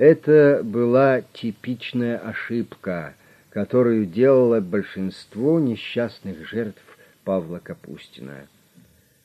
Это была типичная ошибка, которую делало большинство несчастных жертв Павла Капустина.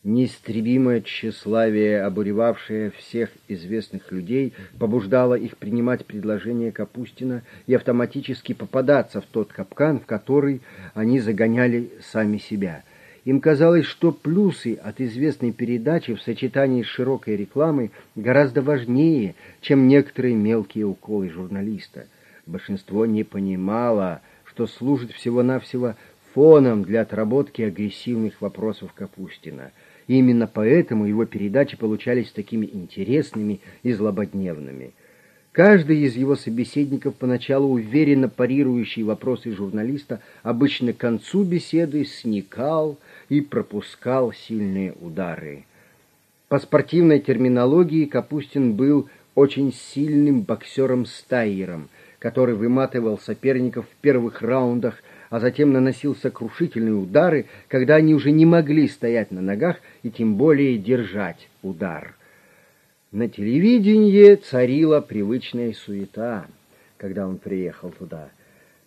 Неистребимое тщеславие, обуревавшее всех известных людей, побуждало их принимать предложения Капустина и автоматически попадаться в тот капкан, в который они загоняли сами себя. Им казалось, что плюсы от известной передачи в сочетании с широкой рекламой гораздо важнее, чем некоторые мелкие уколы журналиста. Большинство не понимало, что служит всего-навсего фоном для отработки агрессивных вопросов Капустина – и именно поэтому его передачи получались такими интересными и злободневными. Каждый из его собеседников, поначалу уверенно парирующий вопросы журналиста, обычно к концу беседы сникал и пропускал сильные удары. По спортивной терминологии Капустин был очень сильным боксером-стайером, который выматывал соперников в первых раундах а затем наносил сокрушительные удары, когда они уже не могли стоять на ногах и тем более держать удар. На телевидении царила привычная суета, когда он приехал туда.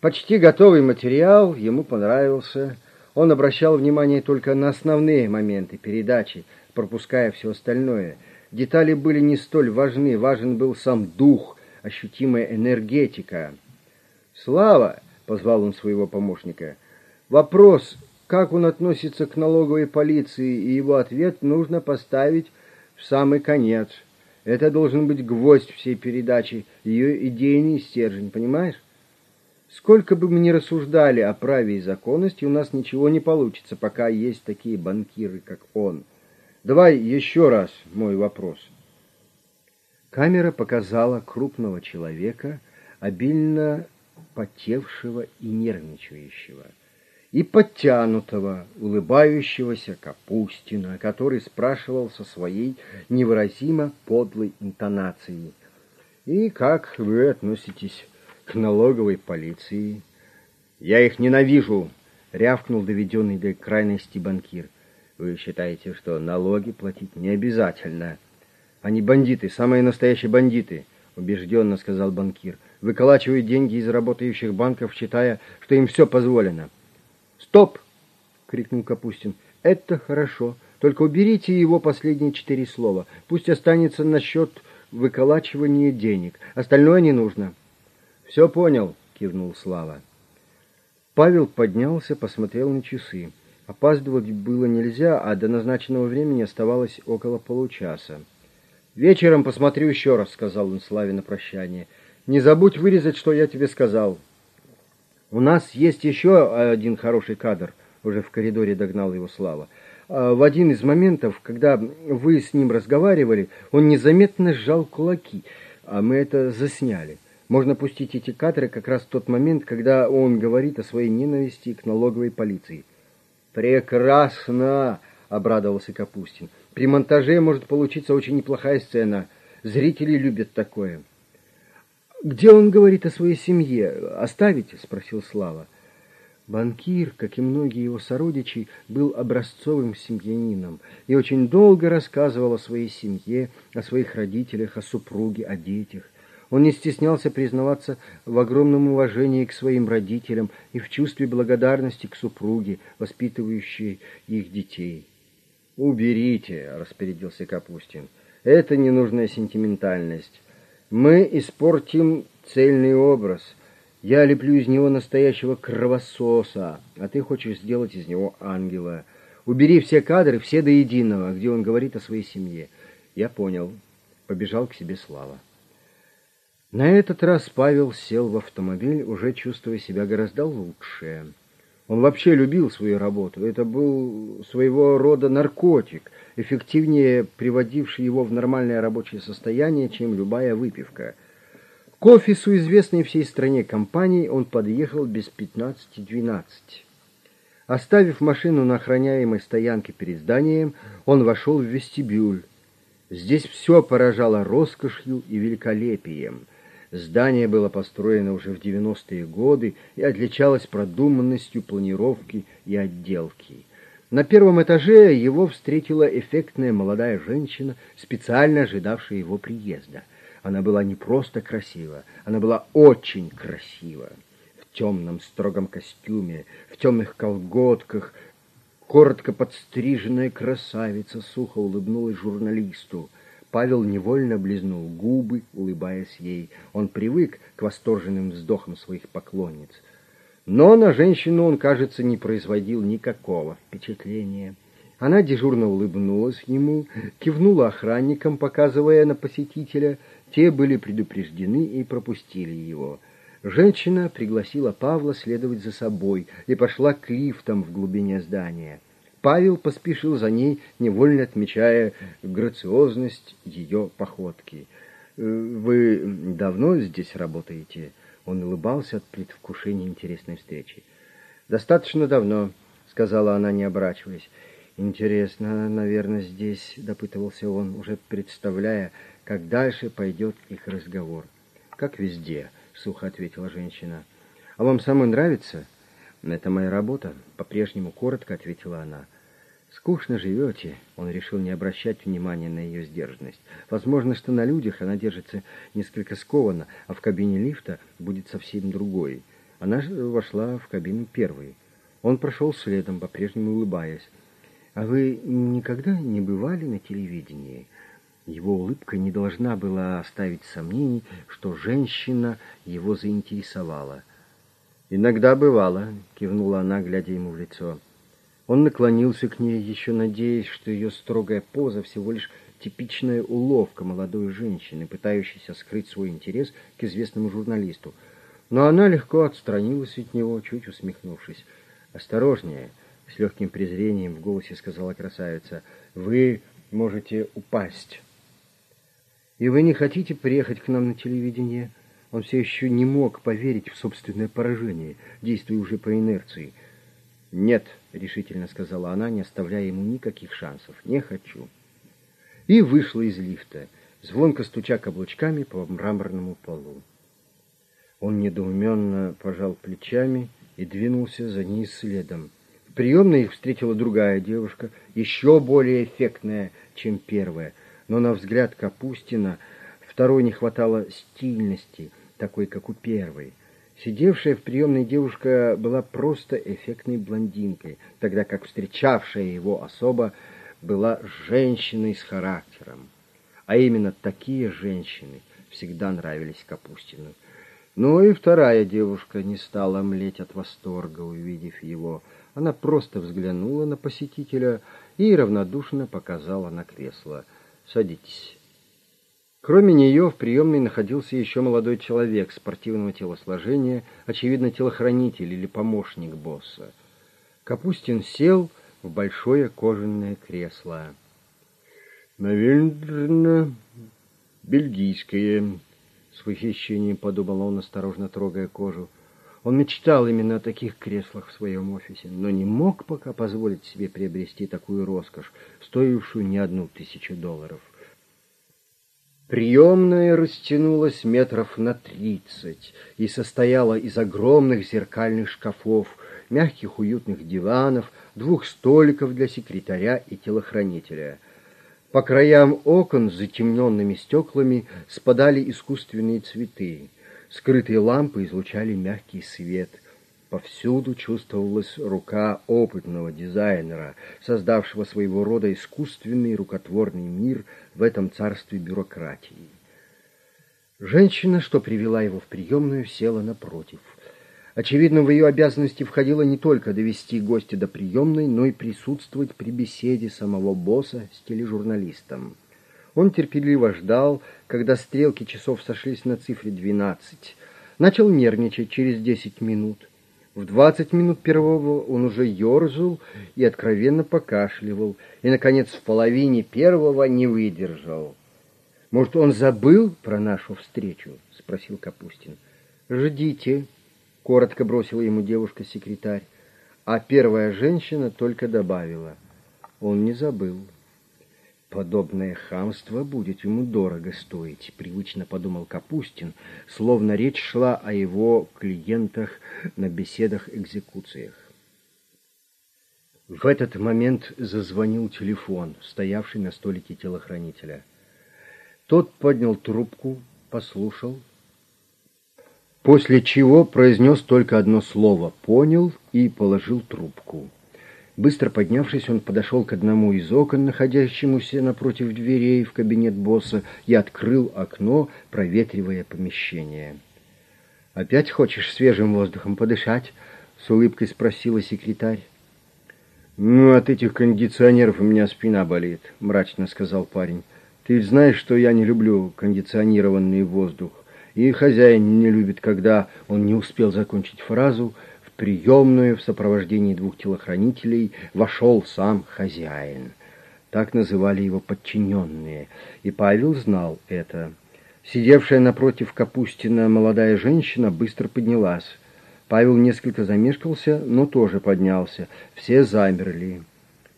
Почти готовый материал ему понравился. Он обращал внимание только на основные моменты передачи, пропуская все остальное. Детали были не столь важны, важен был сам дух, ощутимая энергетика. «Слава!» позвал он своего помощника. Вопрос, как он относится к налоговой полиции, и его ответ нужно поставить в самый конец. Это должен быть гвоздь всей передачи, ее идейный стержень, понимаешь? Сколько бы мы ни рассуждали о праве и законности, у нас ничего не получится, пока есть такие банкиры, как он. Давай еще раз мой вопрос. Камера показала крупного человека, обильно потевшего и нервничающего, и подтянутого, улыбающегося Капустина, который спрашивал со своей невыразимо подлой интонацией. «И как вы относитесь к налоговой полиции?» «Я их ненавижу!» — рявкнул доведенный до крайности банкир. «Вы считаете, что налоги платить не обязательно?» «Они бандиты, самые настоящие бандиты!» — убежденно сказал банкир выколачивают деньги из работающих банков, считая, что им все позволено. «Стоп!» — крикнул Капустин. «Это хорошо. Только уберите его последние четыре слова. Пусть останется насчет выколачивания денег. Остальное не нужно». «Все понял», — кивнул Слава. Павел поднялся, посмотрел на часы. Опаздывать было нельзя, а до назначенного времени оставалось около получаса. «Вечером посмотрю еще раз», — сказал он Славе на прощание. Не забудь вырезать, что я тебе сказал. У нас есть еще один хороший кадр. Уже в коридоре догнал его Слава. А в один из моментов, когда вы с ним разговаривали, он незаметно сжал кулаки, а мы это засняли. Можно пустить эти кадры как раз в тот момент, когда он говорит о своей ненависти к налоговой полиции. «Прекрасно!» — обрадовался Капустин. «При монтаже может получиться очень неплохая сцена. Зрители любят такое». «Где он говорит о своей семье? Оставите?» — спросил Слава. Банкир, как и многие его сородичи, был образцовым семьянином и очень долго рассказывал о своей семье, о своих родителях, о супруге, о детях. Он не стеснялся признаваться в огромном уважении к своим родителям и в чувстве благодарности к супруге, воспитывающей их детей. «Уберите», — распорядился Капустин, — «это ненужная сентиментальность». Мы испортим цельный образ. Я леплю из него настоящего кровососа, а ты хочешь сделать из него ангела. Убери все кадры, все до единого, где он говорит о своей семье. Я понял. Побежал к себе Слава. На этот раз Павел сел в автомобиль, уже чувствуя себя гораздо лучше. Он вообще любил свою работу. Это был своего рода наркотик, эффективнее приводивший его в нормальное рабочее состояние, чем любая выпивка. К офису известной всей стране компании он подъехал без 15-12. Оставив машину на охраняемой стоянке перед зданием, он вошел в вестибюль. Здесь все поражало роскошью и великолепием – Здание было построено уже в 90-е годы и отличалось продуманностью планировки и отделки. На первом этаже его встретила эффектная молодая женщина, специально ожидавшая его приезда. Она была не просто красива, она была очень красива. В темном строгом костюме, в темных колготках, коротко подстриженная красавица сухо улыбнулась журналисту. Павел невольно облизнул губы, улыбаясь ей. Он привык к восторженным вздохам своих поклонниц. Но на женщину он, кажется, не производил никакого впечатления. Она дежурно улыбнулась ему, кивнула охранникам, показывая на посетителя. Те были предупреждены и пропустили его. Женщина пригласила Павла следовать за собой и пошла к лифтам в глубине здания. Павел поспешил за ней, невольно отмечая грациозность ее походки. «Э, «Вы давно здесь работаете?» Он улыбался от предвкушения интересной встречи. «Достаточно давно», — сказала она, не оборачиваясь. «Интересно, наверное, здесь», — допытывался он, уже представляя, как дальше пойдет их разговор. «Как везде», — сухо ответила женщина. «А вам самой нравится?» «Это моя работа», — по-прежнему коротко ответила она. «Скучно живете», — он решил не обращать внимания на ее сдержанность. «Возможно, что на людях она держится несколько скованно, а в кабине лифта будет совсем другой». Она же вошла в кабину первой. Он прошел следом, по-прежнему улыбаясь. «А вы никогда не бывали на телевидении?» Его улыбка не должна была оставить сомнений, что женщина его заинтересовала. «Иногда бывало», — кивнула она, глядя ему в лицо. Он наклонился к ней, еще надеясь, что ее строгая поза всего лишь типичная уловка молодой женщины, пытающейся скрыть свой интерес к известному журналисту. Но она легко отстранилась от него, чуть усмехнувшись. «Осторожнее!» — с легким презрением в голосе сказала красавица. «Вы можете упасть». «И вы не хотите приехать к нам на телевидение?» Он все еще не мог поверить в собственное поражение, действуя уже по инерции. «Нет», — решительно сказала она, не оставляя ему никаких шансов, — «не хочу». И вышла из лифта, звонко стуча каблучками по мраморному полу. Он недоуменно пожал плечами и двинулся за ней следом. В приемной их встретила другая девушка, еще более эффектная, чем первая, но на взгляд Капустина второй не хватало стильности — такой, как у первой. Сидевшая в приемной девушка была просто эффектной блондинкой, тогда как встречавшая его особа была женщиной с характером. А именно такие женщины всегда нравились Капустину. Но и вторая девушка не стала млеть от восторга, увидев его. Она просто взглянула на посетителя и равнодушно показала на кресло. «Садитесь». Кроме нее в приемной находился еще молодой человек спортивного телосложения, очевидно, телохранитель или помощник босса. Капустин сел в большое кожаное кресло. «Наверное, бельгийское», — с восхищением подумал он, осторожно трогая кожу. Он мечтал именно о таких креслах в своем офисе, но не мог пока позволить себе приобрести такую роскошь, стоившую не одну тысячу долларов. Приемная растянулась метров на тридцать и состояла из огромных зеркальных шкафов, мягких уютных диванов, двух столиков для секретаря и телохранителя. По краям окон с затемненными стеклами спадали искусственные цветы. Скрытые лампы излучали мягкий свет — Повсюду чувствовалась рука опытного дизайнера, создавшего своего рода искусственный рукотворный мир в этом царстве бюрократии. Женщина, что привела его в приемную, села напротив. Очевидно, в ее обязанности входило не только довести гостя до приемной, но и присутствовать при беседе самого босса с тележурналистом. Он терпеливо ждал, когда стрелки часов сошлись на цифре двенадцать. Начал нервничать через десять минут. В двадцать минут первого он уже ерзал и откровенно покашливал, и, наконец, в половине первого не выдержал. «Может, он забыл про нашу встречу?» — спросил Капустин. «Ждите», — коротко бросила ему девушка-секретарь, а первая женщина только добавила. «Он не забыл». Подобное хамство будет ему дорого стоить, привычно подумал Капустин, словно речь шла о его клиентах на беседах-экзекуциях. В этот момент зазвонил телефон, стоявший на столике телохранителя. Тот поднял трубку, послушал. После чего произнес только одно слово «понял» и положил трубку. Быстро поднявшись, он подошел к одному из окон, находящемуся напротив дверей в кабинет босса, и открыл окно, проветривая помещение. «Опять хочешь свежим воздухом подышать?» — с улыбкой спросила секретарь. «Ну, от этих кондиционеров у меня спина болит», — мрачно сказал парень. «Ты ведь знаешь, что я не люблю кондиционированный воздух, и хозяин не любит, когда он не успел закончить фразу, приемную в сопровождении двух телохранителей вошел сам хозяин». Так называли его подчиненные, и Павел знал это. Сидевшая напротив Капустина молодая женщина быстро поднялась. Павел несколько замешкался, но тоже поднялся. Все замерли.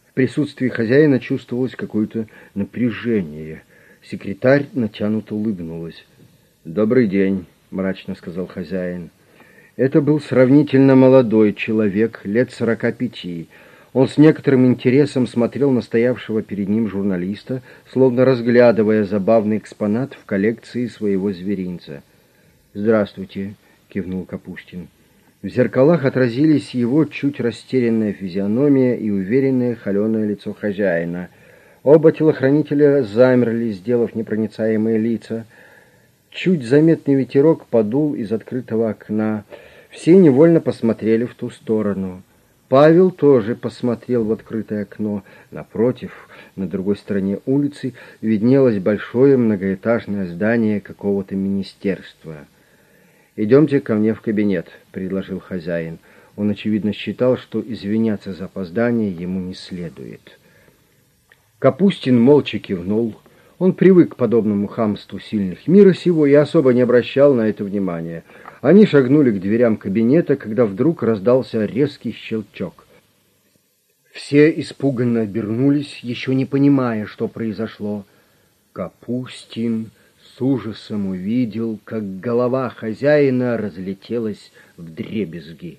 В присутствии хозяина чувствовалось какое-то напряжение. Секретарь натянуто улыбнулась. «Добрый день», — мрачно сказал хозяин. Это был сравнительно молодой человек, лет сорока пяти. Он с некоторым интересом смотрел на стоявшего перед ним журналиста, словно разглядывая забавный экспонат в коллекции своего зверинца. «Здравствуйте», — кивнул Капустин. В зеркалах отразились его чуть растерянная физиономия и уверенное холеное лицо хозяина. Оба телохранителя замерли, сделав непроницаемые лица. Чуть заметный ветерок подул из открытого окна. Все невольно посмотрели в ту сторону. Павел тоже посмотрел в открытое окно. Напротив, на другой стороне улицы, виднелось большое многоэтажное здание какого-то министерства — «Идемте ко мне в кабинет», — предложил хозяин. Он, очевидно, считал, что извиняться за опоздание ему не следует. Капустин молча кивнул. Он привык к подобному хамству сильных мира сего и особо не обращал на это внимания. Они шагнули к дверям кабинета, когда вдруг раздался резкий щелчок. Все испуганно обернулись, еще не понимая, что произошло. Капустин с ужасом увидел, как голова хозяина разлетелась в дребезги.